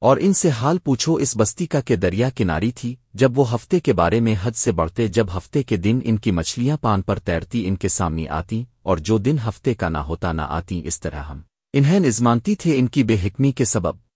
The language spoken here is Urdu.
اور ان سے حال پوچھو اس بستی کا کہ دریا کناری تھی، جب وہ ہفتے کے بارے میں حد سے بڑھتے، جب ہفتے کے دن ان کی مچھلیاں پان پر تیرتی ان کے سامنے آتی، اور جو دن ہفتے کا نہ ہوتا نہ آتی اس طرح ہم۔ انہیں نزمانتی تھے ان کی بے حکمی کے سبب۔